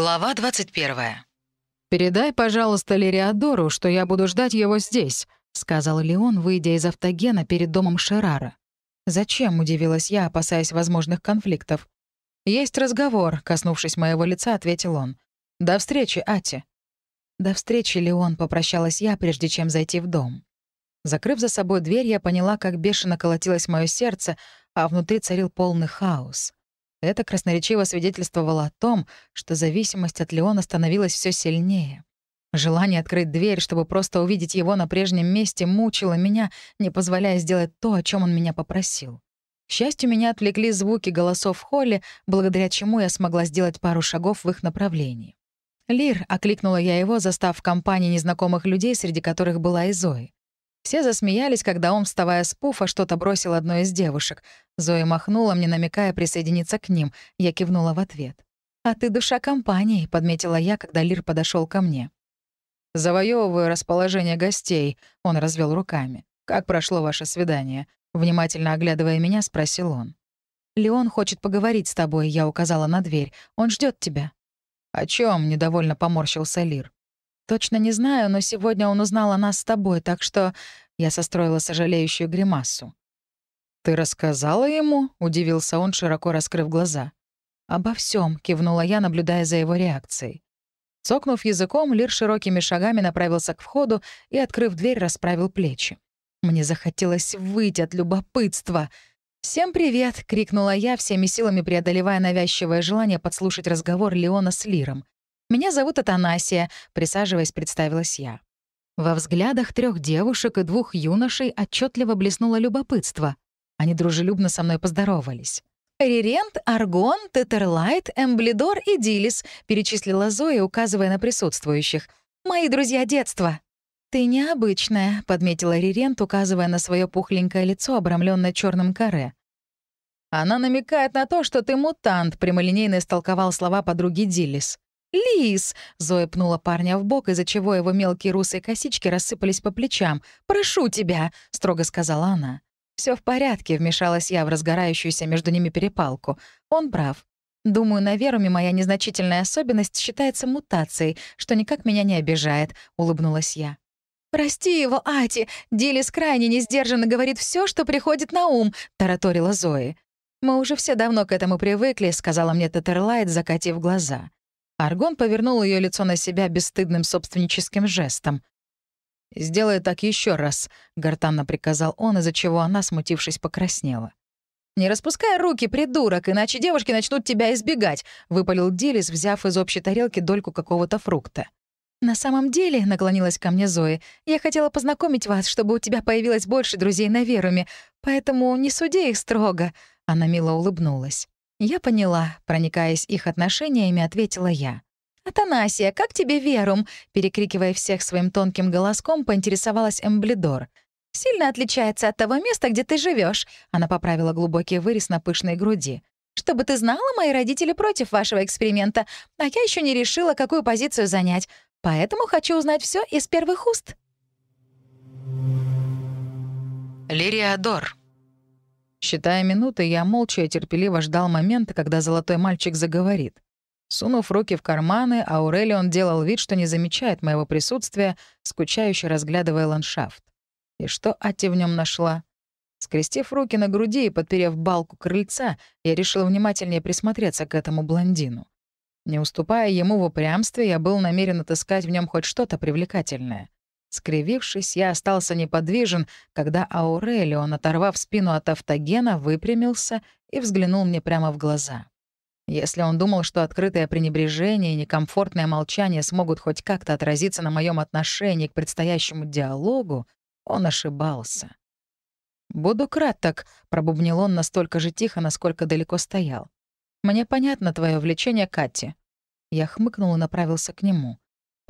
Глава 21. «Передай, пожалуйста, Лириадору, что я буду ждать его здесь», — сказал Леон, выйдя из автогена перед домом Шерара. «Зачем?» — удивилась я, опасаясь возможных конфликтов. «Есть разговор», — коснувшись моего лица, ответил он. «До встречи, Ати». «До встречи, Леон», — попрощалась я, прежде чем зайти в дом. Закрыв за собой дверь, я поняла, как бешено колотилось мое сердце, а внутри царил полный хаос. Это красноречиво свидетельствовало о том, что зависимость от Леона становилась все сильнее. Желание открыть дверь, чтобы просто увидеть его на прежнем месте, мучило меня, не позволяя сделать то, о чем он меня попросил. К счастью, меня отвлекли звуки голосов в холле, благодаря чему я смогла сделать пару шагов в их направлении. «Лир», — окликнула я его, застав в компании незнакомых людей, среди которых была и Зои. Все засмеялись, когда он, вставая с пуфа, что-то бросил одной из девушек. Зоя махнула мне, намекая присоединиться к ним. Я кивнула в ответ. «А ты душа компании», — подметила я, когда Лир подошел ко мне. «Завоёвываю расположение гостей», — он развел руками. «Как прошло ваше свидание?» Внимательно оглядывая меня, спросил он. «Леон хочет поговорить с тобой», — я указала на дверь. «Он ждет тебя». «О чем? недовольно поморщился Лир. «Точно не знаю, но сегодня он узнал о нас с тобой, так что...» Я состроила сожалеющую гримасу. «Ты рассказала ему?» — удивился он, широко раскрыв глаза. «Обо всем, кивнула я, наблюдая за его реакцией. Цокнув языком, Лир широкими шагами направился к входу и, открыв дверь, расправил плечи. Мне захотелось выйти от любопытства. «Всем привет!» — крикнула я, всеми силами преодолевая навязчивое желание подслушать разговор Леона с Лиром. «Меня зовут Атанасия», — присаживаясь, представилась я. Во взглядах трех девушек и двух юношей отчетливо блеснуло любопытство. Они дружелюбно со мной поздоровались. «Рерент, Аргон, Тетерлайт, Эмблидор и Дилис», — перечислила Зоя, указывая на присутствующих. «Мои друзья детства». «Ты необычная», — подметила Рерент, указывая на свое пухленькое лицо, обрамленное черным каре. «Она намекает на то, что ты мутант», — прямолинейно истолковал слова подруги Дилис. «Лис!» — Зоя пнула парня в бок, из-за чего его мелкие русые косички рассыпались по плечам. «Прошу тебя!» — строго сказала она. Все в порядке», — вмешалась я в разгорающуюся между ними перепалку. «Он прав. Думаю, на Веруме моя незначительная особенность считается мутацией, что никак меня не обижает», — улыбнулась я. «Прости его, Ати! Дилис крайне несдержанно говорит все, что приходит на ум», — тараторила Зои. «Мы уже все давно к этому привыкли», — сказала мне Тетерлайт, закатив глаза. Аргон повернул ее лицо на себя бесстыдным собственническим жестом. «Сделай так еще раз», — гортанно приказал он, из-за чего она, смутившись, покраснела. «Не распускай руки, придурок, иначе девушки начнут тебя избегать», — выпалил Дилис, взяв из общей тарелки дольку какого-то фрукта. «На самом деле», — наклонилась ко мне Зои, «я хотела познакомить вас, чтобы у тебя появилось больше друзей на Веруме, поэтому не суди их строго», — она мило улыбнулась. «Я поняла», — проникаясь их отношениями, ответила я. «Атанасия, как тебе Верум?» — перекрикивая всех своим тонким голоском, поинтересовалась Эмблидор. «Сильно отличается от того места, где ты живешь. она поправила глубокий вырез на пышной груди. «Чтобы ты знала, мои родители против вашего эксперимента, а я еще не решила, какую позицию занять. Поэтому хочу узнать все из первых уст». Лириадор. Считая минуты, я молча и терпеливо ждал момента, когда золотой мальчик заговорит. Сунув руки в карманы, Аурелион делал вид, что не замечает моего присутствия, скучающе разглядывая ландшафт. И что Ати в нем нашла? Скрестив руки на груди и подперев балку крыльца, я решил внимательнее присмотреться к этому блондину. Не уступая ему в упрямстве, я был намерен отыскать в нем хоть что-то привлекательное. Скривившись, я остался неподвижен, когда Аурелион, оторвав спину от автогена, выпрямился и взглянул мне прямо в глаза. Если он думал, что открытое пренебрежение и некомфортное молчание смогут хоть как-то отразиться на моем отношении к предстоящему диалогу, он ошибался. «Буду краток», — пробубнил он настолько же тихо, насколько далеко стоял. «Мне понятно твое влечение к Кате». Я хмыкнул и направился к нему.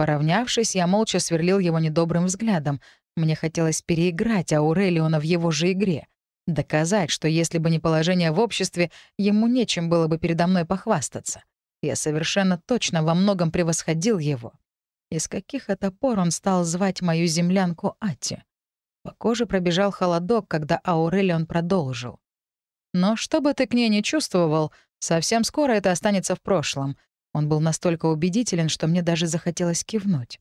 Поравнявшись, я молча сверлил его недобрым взглядом. Мне хотелось переиграть Аурелиона в его же игре. Доказать, что если бы не положение в обществе, ему нечем было бы передо мной похвастаться. Я совершенно точно во многом превосходил его. Из каких это пор он стал звать мою землянку Ати? По коже пробежал холодок, когда Аурелион продолжил. «Но что бы ты к ней не чувствовал, совсем скоро это останется в прошлом. Он был настолько убедителен, что мне даже захотелось кивнуть.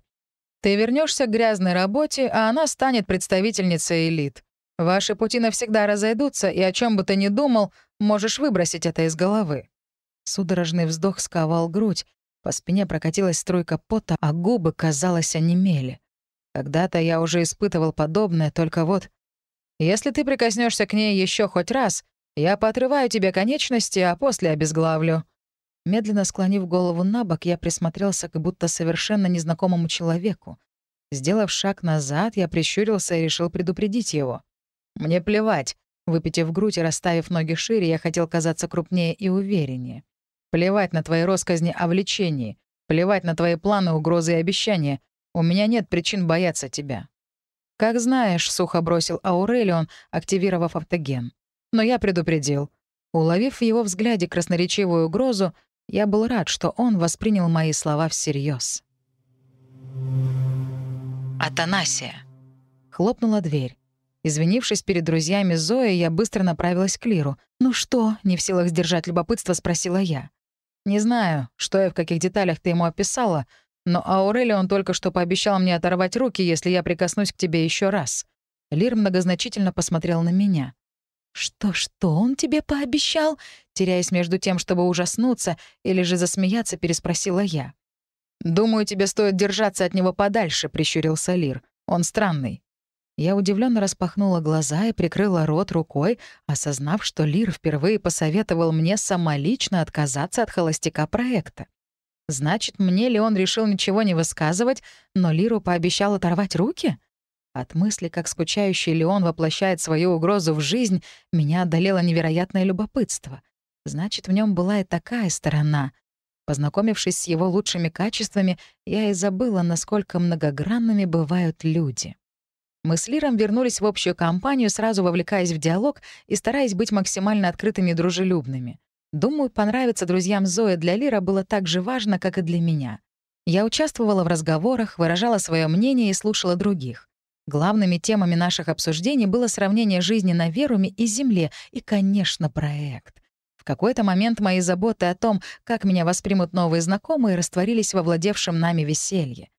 «Ты вернешься к грязной работе, а она станет представительницей элит. Ваши пути навсегда разойдутся, и о чем бы ты ни думал, можешь выбросить это из головы». Судорожный вздох сковал грудь, по спине прокатилась струйка пота, а губы, казалось, онемели. Когда-то я уже испытывал подобное, только вот... Если ты прикоснешься к ней еще хоть раз, я поотрываю тебе конечности, а после обезглавлю. Медленно склонив голову на бок, я присмотрелся к будто совершенно незнакомому человеку. Сделав шаг назад, я прищурился и решил предупредить его. «Мне плевать». Выпитив грудь и расставив ноги шире, я хотел казаться крупнее и увереннее. «Плевать на твои росказни о влечении. Плевать на твои планы, угрозы и обещания. У меня нет причин бояться тебя». «Как знаешь», — сухо бросил Аурелион, активировав автоген. «Но я предупредил». Уловив в его взгляде красноречивую угрозу, я был рад, что он воспринял мои слова всерьез. Атанасия. Хлопнула дверь. Извинившись перед друзьями Зои, я быстро направилась к Лиру. «Ну что?» — не в силах сдержать любопытство, спросила я. «Не знаю, что и в каких деталях ты ему описала, но Аурелион только что пообещал мне оторвать руки, если я прикоснусь к тебе еще раз». Лир многозначительно посмотрел на меня. «Что-что он тебе пообещал?» Теряясь между тем, чтобы ужаснуться или же засмеяться, переспросила я. «Думаю, тебе стоит держаться от него подальше», — прищурился Лир. «Он странный». Я удивленно распахнула глаза и прикрыла рот рукой, осознав, что Лир впервые посоветовал мне самолично отказаться от холостяка проекта. Значит, мне ли он решил ничего не высказывать, но Лиру пообещал оторвать руки? От мысли, как скучающий Леон воплощает свою угрозу в жизнь, меня одолело невероятное любопытство. Значит, в нем была и такая сторона. Познакомившись с его лучшими качествами, я и забыла, насколько многогранными бывают люди. Мы с Лиром вернулись в общую компанию, сразу вовлекаясь в диалог и стараясь быть максимально открытыми и дружелюбными. Думаю, понравиться друзьям Зои для Лира было так же важно, как и для меня. Я участвовала в разговорах, выражала свое мнение и слушала других. Главными темами наших обсуждений было сравнение жизни на Веруме и Земле и, конечно, проект. В какой-то момент мои заботы о том, как меня воспримут новые знакомые, растворились во владевшем нами веселье.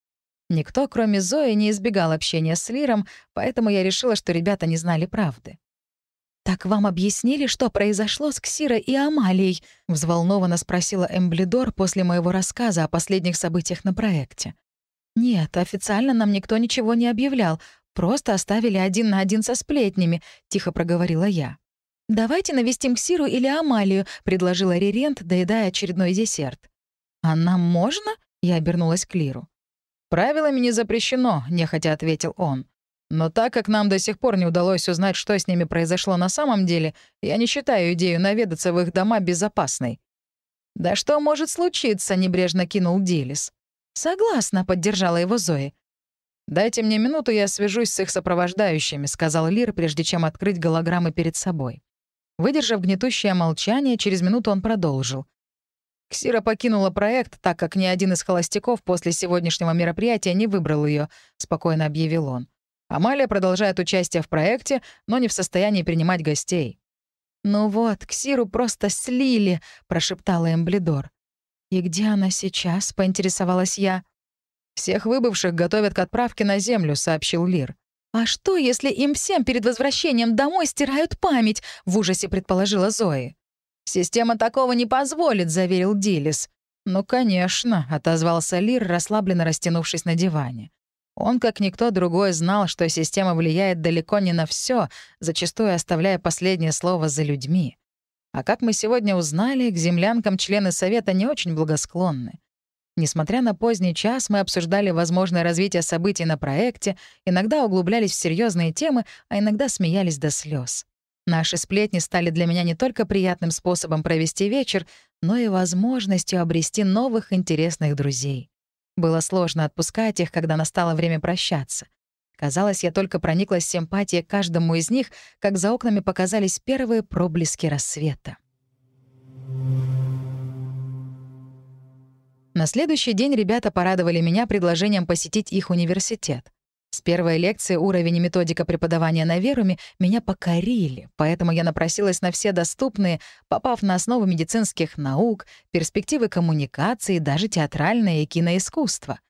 Никто, кроме Зои, не избегал общения с Лиром, поэтому я решила, что ребята не знали правды. «Так вам объяснили, что произошло с Ксирой и Амалией?» — взволнованно спросила Эмблидор после моего рассказа о последних событиях на проекте. «Нет, официально нам никто ничего не объявлял, Просто оставили один на один со сплетнями», — тихо проговорила я. «Давайте навестим Ксиру или Амалию», — предложила Рерент, доедая очередной десерт. «А нам можно?» — я обернулась к Лиру. «Правилами не запрещено», — нехотя ответил он. «Но так как нам до сих пор не удалось узнать, что с ними произошло на самом деле, я не считаю идею наведаться в их дома безопасной». «Да что может случиться?» — небрежно кинул Дилис. «Согласна», — поддержала его Зои. «Дайте мне минуту, я свяжусь с их сопровождающими», — сказал Лир, прежде чем открыть голограммы перед собой. Выдержав гнетущее молчание, через минуту он продолжил. Ксира покинула проект, так как ни один из холостяков после сегодняшнего мероприятия не выбрал ее, спокойно объявил он. Амалия продолжает участие в проекте, но не в состоянии принимать гостей. «Ну вот, Ксиру просто слили», — прошептала Эмблидор. «И где она сейчас?» — поинтересовалась я. «Всех выбывших готовят к отправке на Землю», — сообщил Лир. «А что, если им всем перед возвращением домой стирают память?» — в ужасе предположила Зои. «Система такого не позволит», — заверил Дилис. «Ну, конечно», — отозвался Лир, расслабленно растянувшись на диване. Он, как никто другой, знал, что система влияет далеко не на все, зачастую оставляя последнее слово за людьми. А как мы сегодня узнали, к землянкам члены Совета не очень благосклонны. Несмотря на поздний час, мы обсуждали возможное развитие событий на проекте, иногда углублялись в серьезные темы, а иногда смеялись до слез. Наши сплетни стали для меня не только приятным способом провести вечер, но и возможностью обрести новых интересных друзей. Было сложно отпускать их, когда настало время прощаться. Казалось, я только прониклась симпатией к каждому из них, как за окнами показались первые проблески рассвета. На следующий день ребята порадовали меня предложением посетить их университет. С первой лекции уровень и методика преподавания на Веруме меня покорили, поэтому я напросилась на все доступные, попав на основу медицинских наук, перспективы коммуникации, даже театральное и киноискусство.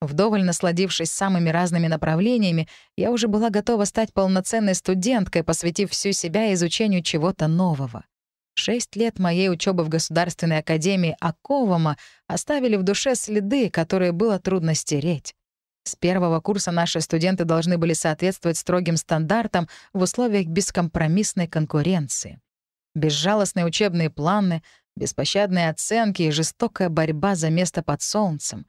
Вдоволь насладившись самыми разными направлениями, я уже была готова стать полноценной студенткой, посвятив всю себя изучению чего-то нового. Шесть лет моей учебы в Государственной академии Аковома оставили в душе следы, которые было трудно стереть. С первого курса наши студенты должны были соответствовать строгим стандартам в условиях бескомпромиссной конкуренции. Безжалостные учебные планы, беспощадные оценки и жестокая борьба за место под солнцем.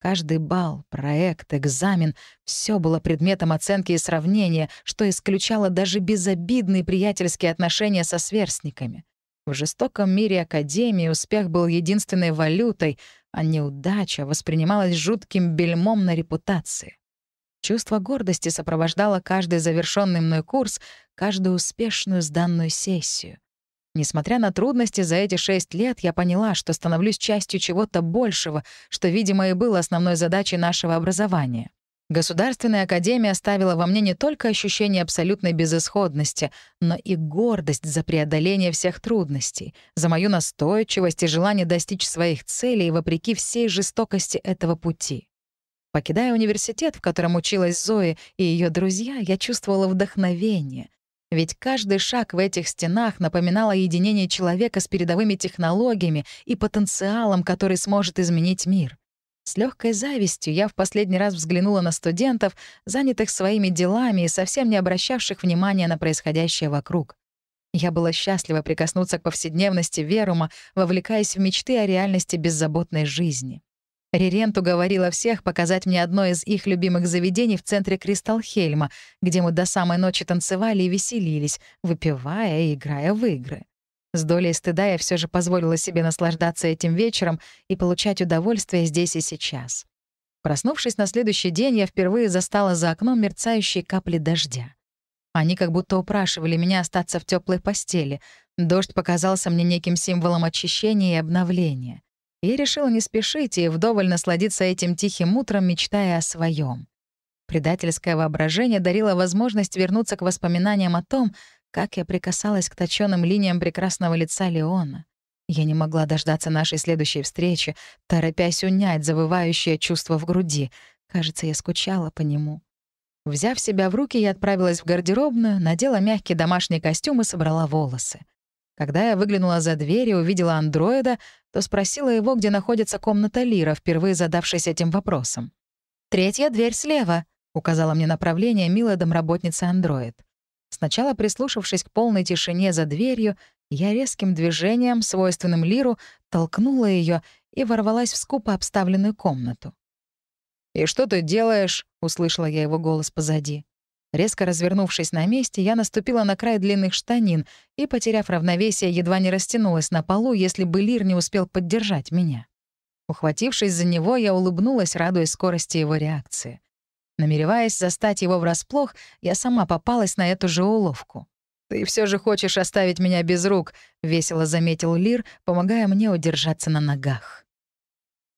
Каждый балл, проект, экзамен — все было предметом оценки и сравнения, что исключало даже безобидные приятельские отношения со сверстниками. В жестоком мире Академии успех был единственной валютой, а неудача воспринималась жутким бельмом на репутации. Чувство гордости сопровождало каждый завершенный мной курс, каждую успешную сданную сессию. Несмотря на трудности за эти шесть лет, я поняла, что становлюсь частью чего-то большего, что, видимо, и было основной задачей нашего образования. Государственная академия оставила во мне не только ощущение абсолютной безысходности, но и гордость за преодоление всех трудностей, за мою настойчивость и желание достичь своих целей вопреки всей жестокости этого пути. Покидая университет, в котором училась Зои и ее друзья, я чувствовала вдохновение. Ведь каждый шаг в этих стенах напоминал о единении человека с передовыми технологиями и потенциалом, который сможет изменить мир. С легкой завистью я в последний раз взглянула на студентов, занятых своими делами и совсем не обращавших внимания на происходящее вокруг. Я была счастлива прикоснуться к повседневности Верума, вовлекаясь в мечты о реальности беззаботной жизни. Рерент уговорила всех показать мне одно из их любимых заведений в центре Кристалхельма, где мы до самой ночи танцевали и веселились, выпивая и играя в игры. С долей стыда я все же позволила себе наслаждаться этим вечером и получать удовольствие здесь и сейчас. Проснувшись на следующий день, я впервые застала за окном мерцающие капли дождя. Они как будто упрашивали меня остаться в теплой постели. Дождь показался мне неким символом очищения и обновления. Я решила не спешить и вдоволь насладиться этим тихим утром, мечтая о своем. Предательское воображение дарило возможность вернуться к воспоминаниям о том, как я прикасалась к точёным линиям прекрасного лица Леона. Я не могла дождаться нашей следующей встречи, торопясь унять завывающее чувство в груди. Кажется, я скучала по нему. Взяв себя в руки, я отправилась в гардеробную, надела мягкий домашний костюм и собрала волосы. Когда я выглянула за дверь и увидела андроида, то спросила его, где находится комната Лира, впервые задавшись этим вопросом. «Третья дверь слева», — указала мне направление милая домработница андроид. Сначала прислушавшись к полной тишине за дверью, я резким движением, свойственным Лиру, толкнула ее и ворвалась в скупо обставленную комнату. «И что ты делаешь?» — услышала я его голос позади. Резко развернувшись на месте, я наступила на край длинных штанин и, потеряв равновесие, едва не растянулась на полу, если бы Лир не успел поддержать меня. Ухватившись за него, я улыбнулась, радуясь скорости его реакции. Намереваясь застать его врасплох, я сама попалась на эту же уловку. «Ты все же хочешь оставить меня без рук», — весело заметил Лир, помогая мне удержаться на ногах.